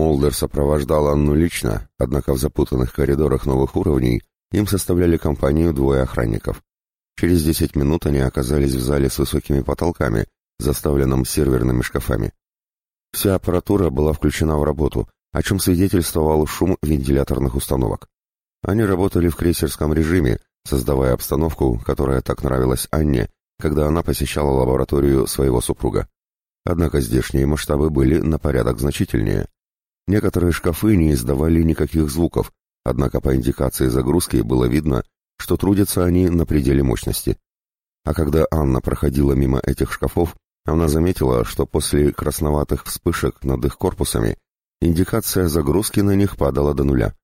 Молдер сопровождал Анну лично, однако в запутанных коридорах новых уровней им составляли компанию двое охранников. Через десять минут они оказались в зале с высокими потолками, заставленном серверными шкафами. Вся аппаратура была включена в работу, о чем свидетельствовал шум вентиляторных установок. Они работали в крейсерском режиме, создавая обстановку, которая так нравилась Анне, когда она посещала лабораторию своего супруга. Однако здешние масштабы были на порядок значительнее. Некоторые шкафы не издавали никаких звуков, однако по индикации загрузки было видно, что трудятся они на пределе мощности. А когда Анна проходила мимо этих шкафов, она заметила, что после красноватых вспышек над их корпусами индикация загрузки на них падала до нуля.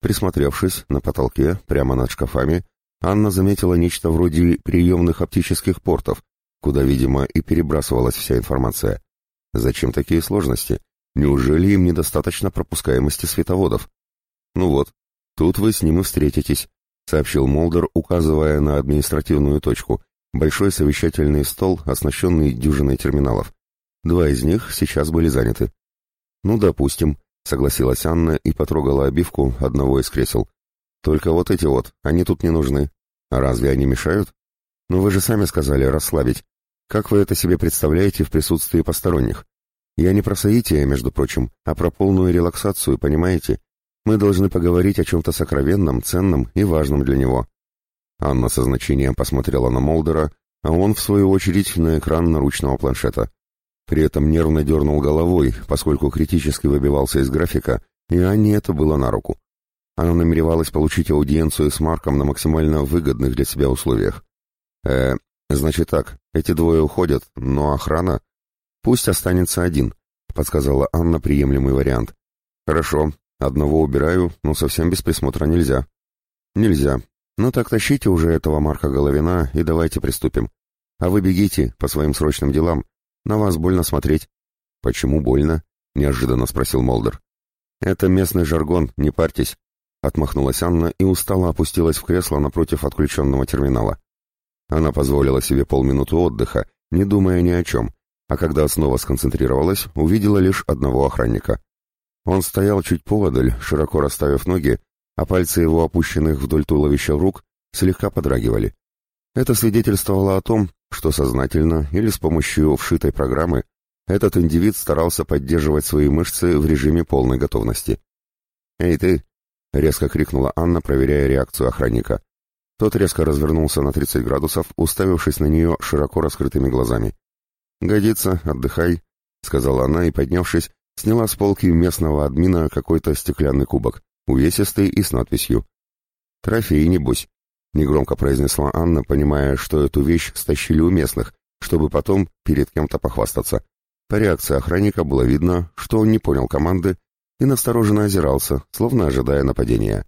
Присмотревшись, на потолке, прямо над шкафами, Анна заметила нечто вроде приемных оптических портов, куда, видимо, и перебрасывалась вся информация. Зачем такие сложности? Неужели им недостаточно пропускаемости световодов? Ну вот, тут вы с ним и встретитесь, сообщил Молдер, указывая на административную точку, большой совещательный стол, оснащенный дюжиной терминалов. Два из них сейчас были заняты. Ну, допустим, согласилась Анна и потрогала обивку одного из кресел. Только вот эти вот, они тут не нужны. А разве они мешают? Ну вы же сами сказали расслабить. Как вы это себе представляете в присутствии посторонних? Я не про соитие, между прочим, а про полную релаксацию, понимаете? Мы должны поговорить о чем-то сокровенном, ценном и важном для него. Анна со значением посмотрела на Молдера, а он, в свою очередь, на экран наручного планшета. При этом нервно дернул головой, поскольку критически выбивался из графика, и Анне это было на руку. Она намеревалась получить аудиенцию с Марком на максимально выгодных для себя условиях. «Э, значит так, эти двое уходят, но охрана...» «Пусть останется один», — подсказала Анна приемлемый вариант. «Хорошо, одного убираю, но совсем без присмотра нельзя». «Нельзя. Ну так тащите уже этого Марка Головина и давайте приступим. А вы бегите по своим срочным делам, на вас больно смотреть». «Почему больно?» — неожиданно спросил Молдер. «Это местный жаргон, не парьтесь», — отмахнулась Анна и устало опустилась в кресло напротив отключенного терминала. Она позволила себе полминуты отдыха, не думая ни о чем, а когда снова сконцентрировалась, увидела лишь одного охранника. Он стоял чуть поодаль, широко расставив ноги, а пальцы его опущенных вдоль туловища рук слегка подрагивали. Это свидетельствовало о том, что сознательно или с помощью вшитой программы этот индивид старался поддерживать свои мышцы в режиме полной готовности. «Эй ты!» — резко крикнула Анна, проверяя реакцию охранника. Тот резко развернулся на 30 градусов, уставившись на нее широко раскрытыми глазами. «Годится, отдыхай», — сказала она и, поднявшись, сняла с полки местного админа какой-то стеклянный кубок, увесистый и с надписью. «Трофей, небось», негромко произнесла Анна, понимая, что эту вещь стащили у местных, чтобы потом перед кем-то похвастаться. По реакции охранника было видно, что он не понял команды и настороженно озирался, словно ожидая нападения.